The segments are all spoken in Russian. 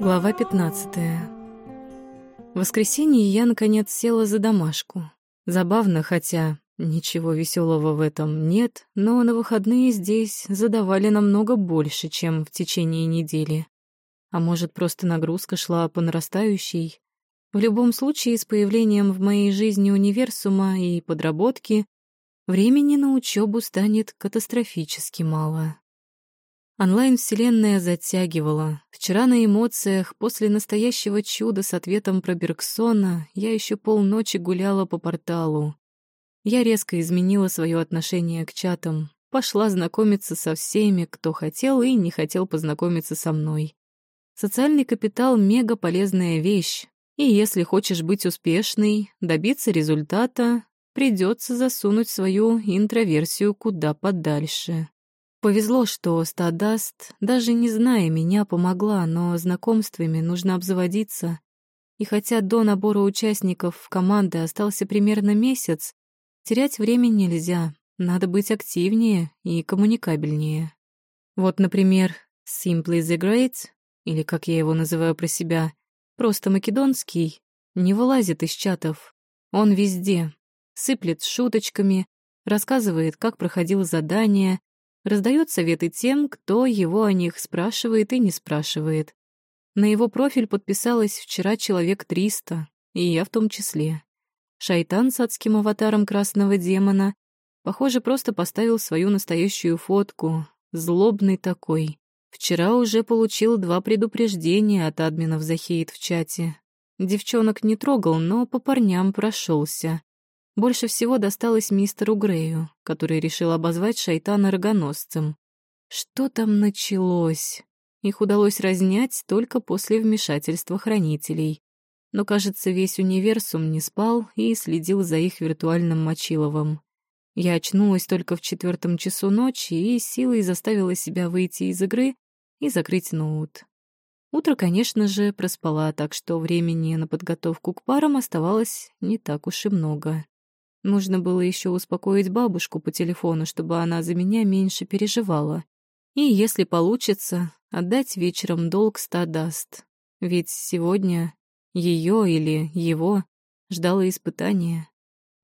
Глава 15. В воскресенье я, наконец, села за домашку. Забавно, хотя ничего веселого в этом нет, но на выходные здесь задавали намного больше, чем в течение недели. А может, просто нагрузка шла по нарастающей? В любом случае, с появлением в моей жизни универсума и подработки времени на учебу станет катастрофически мало. Онлайн-вселенная затягивала. Вчера на эмоциях, после настоящего чуда с ответом про Бергсона, я еще полночи гуляла по порталу. Я резко изменила свое отношение к чатам, пошла знакомиться со всеми, кто хотел и не хотел познакомиться со мной. Социальный капитал — мега полезная вещь, и если хочешь быть успешной, добиться результата, придется засунуть свою интроверсию куда подальше. Повезло, что Стадаст, даже не зная меня, помогла, но знакомствами нужно обзаводиться. И хотя до набора участников в команды остался примерно месяц, терять время нельзя, надо быть активнее и коммуникабельнее. Вот, например, Simply the Great, или как я его называю про себя, просто македонский, не вылазит из чатов. Он везде, сыплет шуточками, рассказывает, как проходило задание, раздает советы тем, кто его о них спрашивает и не спрашивает. На его профиль подписалось вчера человек 300, и я в том числе. Шайтан с адским аватаром красного демона, похоже, просто поставил свою настоящую фотку, злобный такой. Вчера уже получил два предупреждения от админов за хейт в чате. Девчонок не трогал, но по парням прошелся. Больше всего досталось мистеру Грею, который решил обозвать шайтана рогоносцем. Что там началось? Их удалось разнять только после вмешательства хранителей. Но, кажется, весь универсум не спал и следил за их виртуальным Мочиловым. Я очнулась только в четвертом часу ночи и силой заставила себя выйти из игры и закрыть ноут. Утро, конечно же, проспала, так что времени на подготовку к парам оставалось не так уж и много. Нужно было еще успокоить бабушку по телефону, чтобы она за меня меньше переживала. И, если получится, отдать вечером долг ста даст. Ведь сегодня ее или его ждало испытание.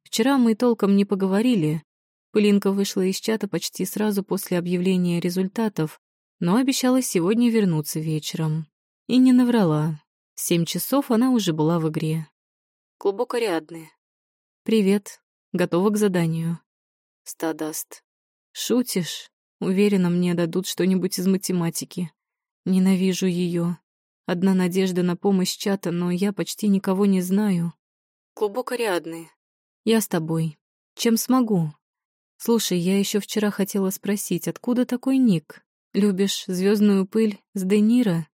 Вчера мы толком не поговорили. Пылинка вышла из чата почти сразу после объявления результатов, но обещала сегодня вернуться вечером. И не наврала. В семь часов она уже была в игре. Клубок Ариадны. «Привет», Готова к заданию. Стадаст. Шутишь? Уверена, мне дадут что-нибудь из математики. Ненавижу ее. Одна надежда на помощь чата, но я почти никого не знаю. Клубок Ариадны. Я с тобой. Чем смогу? Слушай, я еще вчера хотела спросить, откуда такой ник? Любишь звездную пыль с Денира?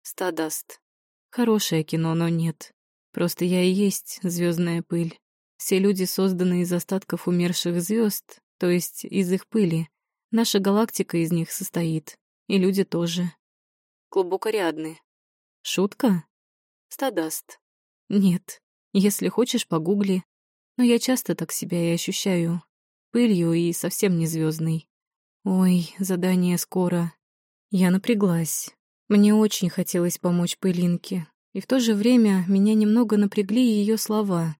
Стадаст. Хорошее кино, но нет. Просто я и есть звездная пыль. Все люди созданы из остатков умерших звезд, то есть из их пыли. Наша галактика из них состоит. И люди тоже. Клубок Ариадны. Шутка? Стадаст. Нет. Если хочешь, погугли. Но я часто так себя и ощущаю. Пылью и совсем не звездной. Ой, задание скоро. Я напряглась. Мне очень хотелось помочь Пылинке. И в то же время меня немного напрягли ее слова.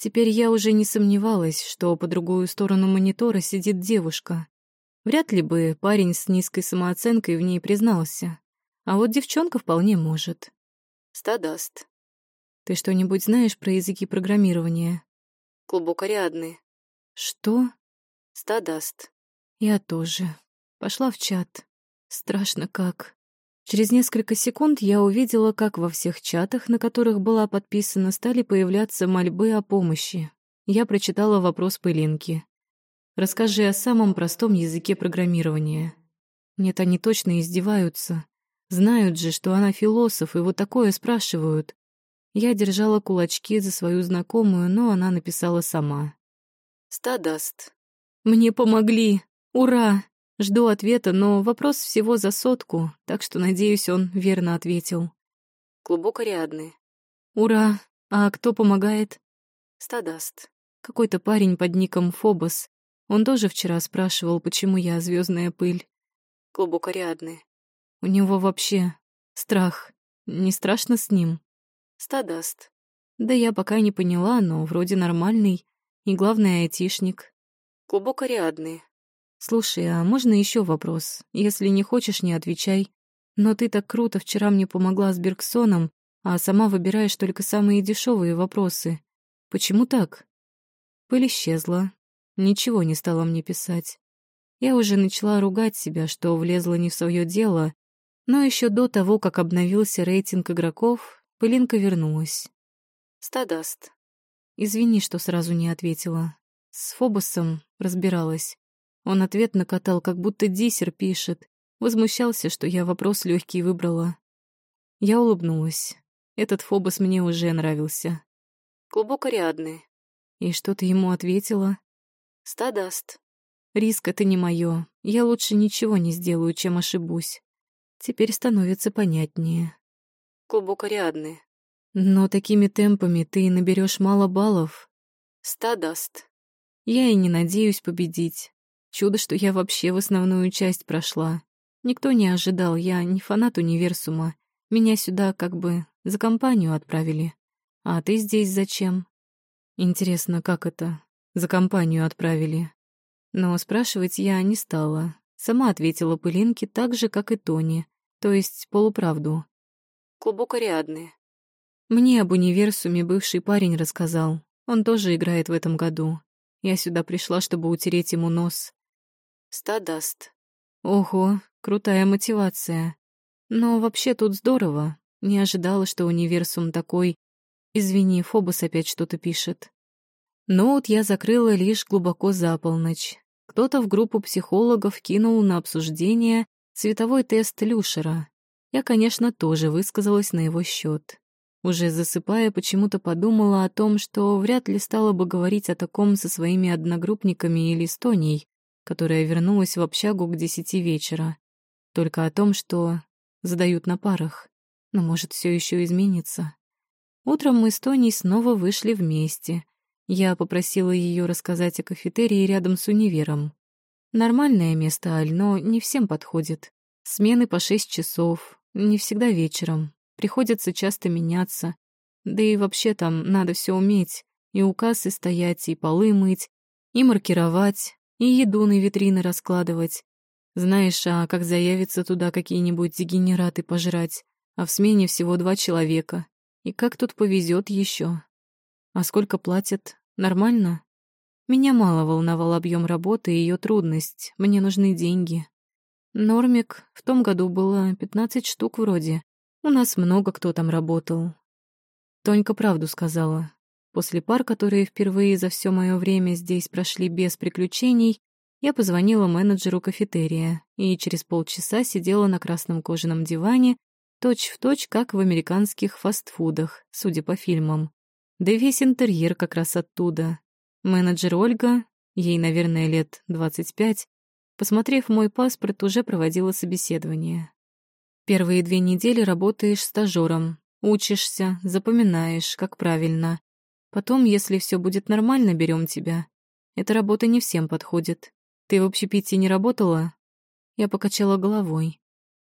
Теперь я уже не сомневалась, что по другую сторону монитора сидит девушка. Вряд ли бы парень с низкой самооценкой в ней признался. А вот девчонка вполне может. Стадаст. Ты что-нибудь знаешь про языки программирования? Клубок Ариадны. Что? Стадаст. Я тоже. Пошла в чат. Страшно как. Через несколько секунд я увидела, как во всех чатах, на которых была подписана, стали появляться мольбы о помощи. Я прочитала вопрос Пылинки. «Расскажи о самом простом языке программирования». Нет, они точно издеваются. Знают же, что она философ, и вот такое спрашивают. Я держала кулачки за свою знакомую, но она написала сама. «Стадаст». «Мне помогли! Ура!» Жду ответа, но вопрос всего за сотку, так что, надеюсь, он верно ответил. Клубок Ариадны. Ура! А кто помогает? Стадаст. Какой-то парень под ником Фобос. Он тоже вчера спрашивал, почему я звездная пыль. Клубок Ариадны. У него вообще страх. Не страшно с ним? Стадаст. Да я пока не поняла, но вроде нормальный. И главное, айтишник. Клубок Ариадны. Слушай, а можно еще вопрос? Если не хочешь, не отвечай. Но ты так круто вчера мне помогла с Бергсоном, а сама выбираешь только самые дешевые вопросы. Почему так? Пыль исчезла. Ничего не стала мне писать. Я уже начала ругать себя, что влезла не в свое дело, но еще до того, как обновился рейтинг игроков, пылинка вернулась. Стадаст. Извини, что сразу не ответила. С Фобосом разбиралась. Он ответ накатал, как будто диссер пишет. Возмущался, что я вопрос легкий выбрала. Я улыбнулась. Этот Фобос мне уже нравился. Клубок Ариадны. И что ты ему ответила? Стадаст. Риск — это не мое. Я лучше ничего не сделаю, чем ошибусь. Теперь становится понятнее. Клубок Ариадны. Но такими темпами ты наберешь мало баллов. Стадаст. Я и не надеюсь победить. Чудо, что я вообще в основную часть прошла. Никто не ожидал, я не фанат универсума. Меня сюда как бы за компанию отправили. А ты здесь зачем? Интересно, как это? За компанию отправили. Но спрашивать я не стала. Сама ответила Пылинке так же, как и Тони, то есть полуправду. Клубок Ариадны. Мне об универсуме бывший парень рассказал. Он тоже играет в этом году. Я сюда пришла, чтобы утереть ему нос. Стадаст. Ого, крутая мотивация. Но вообще тут здорово. Не ожидала, что универсум такой... Извини, Фобос опять что-то пишет. Ноут я закрыла лишь глубоко за полночь. Кто-то в группу психологов кинул на обсуждение цветовой тест Люшера. Я, конечно, тоже высказалась на его счет. Уже засыпая, почему-то подумала о том, что вряд ли стала бы говорить о таком со своими одногруппниками или с Тоней, которая вернулась в общагу к десяти вечера. Только о том, что задают на парах. Но, может, все еще изменится. Утром мы с Тоней снова вышли вместе. Я попросила ее рассказать о кафетерии рядом с универом. Нормальное место, Аль, но не всем подходит. Смены по шесть часов, не всегда вечером. Приходится часто меняться. Да и вообще там надо все уметь. И у кассы стоять, и полы мыть, и маркировать, и еду на витрины раскладывать. Знаешь, а как заявятся туда какие-нибудь дегенераты пожрать, а в смене всего два человека. И как тут повезет еще. А сколько платят? Нормально? Меня мало волновал объем работы и ее трудность. Мне нужны деньги. Нормик в том году было 15 штук вроде. У нас много кто там работал. Тонька правду сказала. После пар, которые впервые за все мое время здесь прошли без приключений, я позвонила менеджеру кафетерия и через полчаса сидела на красном кожаном диване, точь-в-точь, точь, как в американских фастфудах, судя по фильмам. Да весь интерьер как раз оттуда. Менеджер Ольга, ей, наверное, лет 25, посмотрев мой паспорт, уже проводила собеседование. Первые две недели работаешь стажером, учишься, запоминаешь, как правильно. Потом, если все будет нормально, берем тебя. Эта работа не всем подходит. Ты в общепите не работала? Я покачала головой.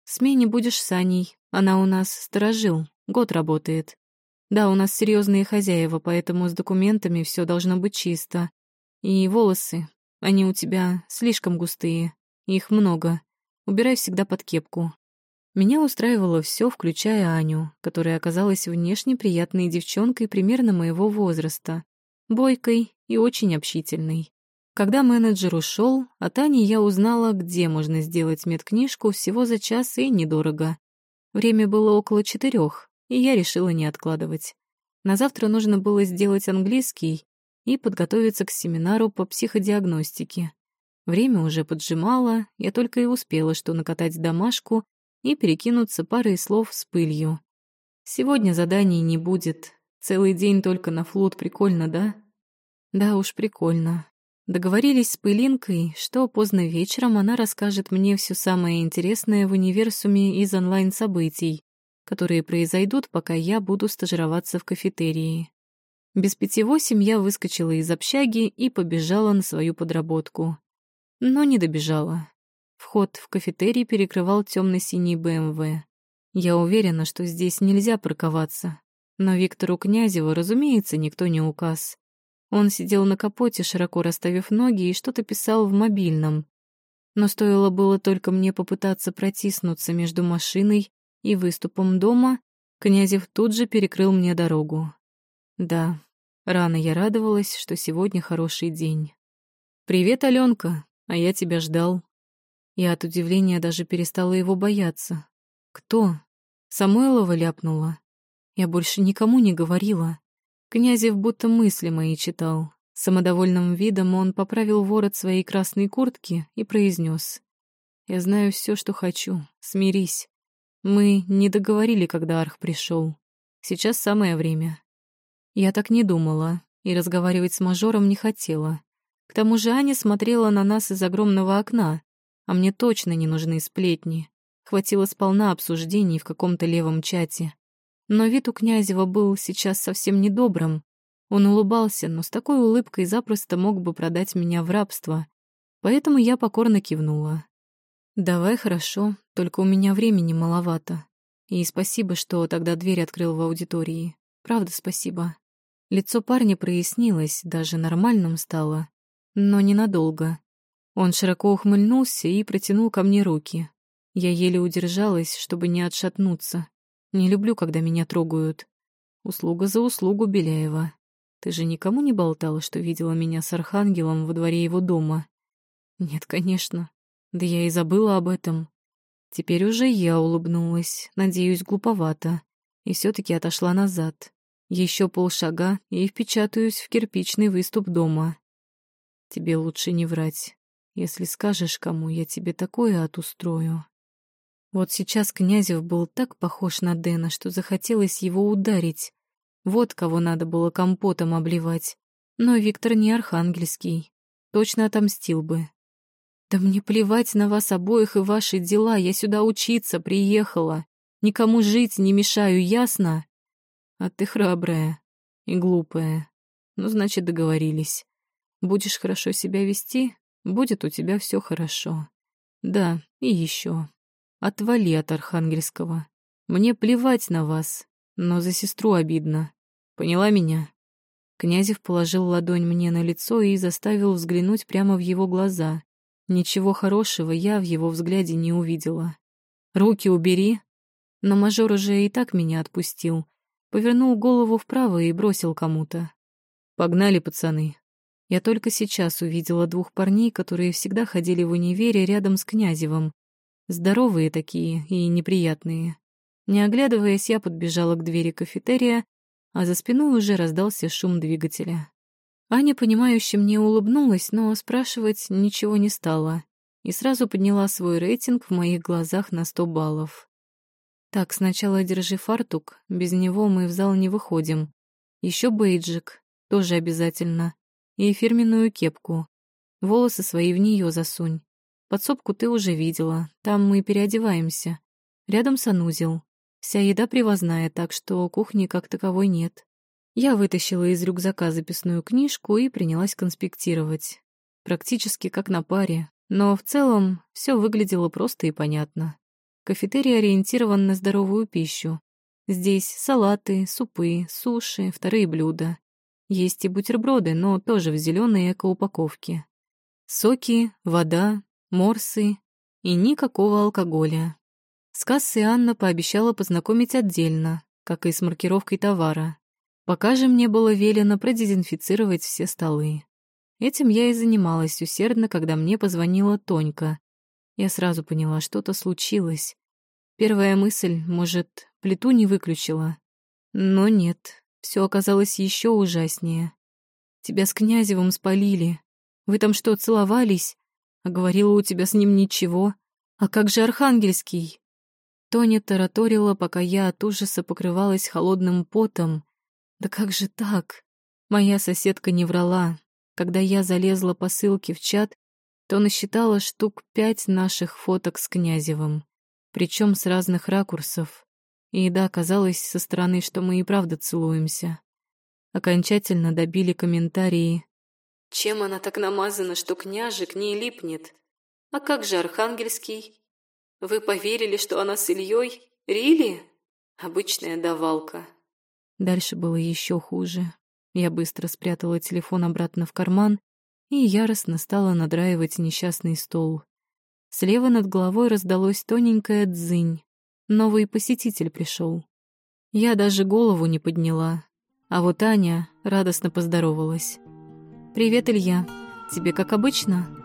В смене будешь с Аней. Она у нас сторожил, год работает. Да, у нас серьезные хозяева, поэтому с документами все должно быть чисто. И волосы, они у тебя слишком густые. Их много. Убирай всегда под кепку. Меня устраивало все, включая Аню, которая оказалась внешне приятной девчонкой примерно моего возраста, бойкой и очень общительной. Когда менеджер ушел, от Ани я узнала, где можно сделать медкнижку всего за час и недорого. Время было около четырех, и я решила не откладывать. На завтра нужно было сделать английский и подготовиться к семинару по психодиагностике. Время уже поджимало, я только и успела что накатать домашку и перекинуться парой слов с пылью. Сегодня заданий не будет. Целый день только на флот прикольно, да? Да уж, прикольно. Договорились с Пылинкой, что поздно вечером она расскажет мне все самое интересное в универсуме из онлайн-событий, которые произойдут, пока я буду стажироваться в кафетерии. Без пяти восемь я выскочила из общаги и побежала на свою подработку. Но не добежала. Вход в кафетерий перекрывал темно-синий БМВ. Я уверена, что здесь нельзя парковаться. Но Виктору Князеву, разумеется, никто не указ. Он сидел на капоте, широко расставив ноги, и что-то писал в мобильном. Но стоило было только мне попытаться протиснуться между машиной и выступом дома, Князев тут же перекрыл мне дорогу. Да, рано я радовалась, что сегодня хороший день. «Привет, Аленка, а я тебя ждал». Я от удивления даже перестала его бояться. «Кто?» Самойлова ляпнула. Я больше никому не говорила. Князев будто мысли мои читал. Самодовольным видом он поправил ворот своей красной куртки и произнес: «Я знаю все, что хочу. Смирись. Мы не договорили, когда Арх пришел. Сейчас самое время. Я так не думала и разговаривать с мажором не хотела. К тому же Аня смотрела на нас из огромного окна, а мне точно не нужны сплетни. Хватило сполна обсуждений в каком-то левом чате. Но вид у Князева был сейчас совсем недобрым. Он улыбался, но с такой улыбкой запросто мог бы продать меня в рабство. Поэтому я покорно кивнула. «Давай, хорошо, только у меня времени маловато. И спасибо, что тогда дверь открыл в аудитории. Правда, спасибо». Лицо парня прояснилось, даже нормальным стало. Но ненадолго. Он широко ухмыльнулся и протянул ко мне руки. Я еле удержалась, чтобы не отшатнуться. Не люблю, когда меня трогают. Услуга за услугу, Беляева. Ты же никому не болтала, что видела меня с Архангелом во дворе его дома? Нет, конечно. Да я и забыла об этом. Теперь уже я улыбнулась, надеюсь, глуповато, и все таки отошла назад. Еще полшага и впечатаюсь в кирпичный выступ дома. Тебе лучше не врать. Если скажешь кому, я тебе такое отустрою. Вот сейчас Князев был так похож на Дэна, что захотелось его ударить. Вот кого надо было компотом обливать. Но Виктор не архангельский. Точно отомстил бы. Да мне плевать на вас обоих и ваши дела. Я сюда учиться приехала. Никому жить не мешаю, ясно? А ты храбрая и глупая. Ну, значит, договорились. Будешь хорошо себя вести, будет у тебя все хорошо. Да, и еще. Отвали от Архангельского. Мне плевать на вас, но за сестру обидно. Поняла меня? Князев положил ладонь мне на лицо и заставил взглянуть прямо в его глаза. Ничего хорошего я в его взгляде не увидела. «Руки убери!» Но мажор уже и так меня отпустил. Повернул голову вправо и бросил кому-то. «Погнали, пацаны!» Я только сейчас увидела двух парней, которые всегда ходили в универе рядом с Князевым. Здоровые такие и неприятные. Не оглядываясь, я подбежала к двери кафетерия, а за спиной уже раздался шум двигателя. Аня, понимающе мне улыбнулась, но спрашивать ничего не стала и сразу подняла свой рейтинг в моих глазах на сто баллов. Так, сначала держи фартук, без него мы в зал не выходим. Еще бейджик, тоже обязательно, и фирменную кепку. Волосы свои в нее засунь. Подсобку ты уже видела, там мы переодеваемся. Рядом санузел. Вся еда привозная, так что кухни как таковой нет. Я вытащила из рюкзака записную книжку и принялась конспектировать. Практически как на паре, но в целом все выглядело просто и понятно. Кафетерий ориентирован на здоровую пищу. Здесь салаты, супы, суши, вторые блюда. Есть и бутерброды, но тоже в зеленой эко-упаковке. Соки, вода, морсы и никакого алкоголя. С кассы Анна пообещала познакомить отдельно, как и с маркировкой товара. Пока же мне было велено продезинфицировать все столы. Этим я и занималась усердно, когда мне позвонила Тонька. Я сразу поняла, что-то случилось. Первая мысль, может, плиту не выключила. Но нет, все оказалось еще ужаснее. Тебя с Князевым спалили. Вы там что, целовались? А говорила у тебя с ним ничего. А как же Архангельский? Тоня тараторила, пока я от ужаса покрывалась холодным потом, да как же так? Моя соседка не врала. Когда я залезла по ссылке в чат, то насчитала штук пять наших фоток с Князевым, причем с разных ракурсов. И да, казалось со стороны, что мы и правда целуемся. Окончательно добили комментарии. Чем она так намазана, что княжик не липнет? А как же Архангельский? Вы поверили, что она с Ильей? Рили? Обычная давалка. Дальше было еще хуже. Я быстро спрятала телефон обратно в карман и яростно стала надраивать несчастный стол. Слева над головой раздалось тоненькое дзынь. Новый посетитель пришел. Я даже голову не подняла. А вот Аня радостно поздоровалась. «Привет, Илья. Тебе как обычно?»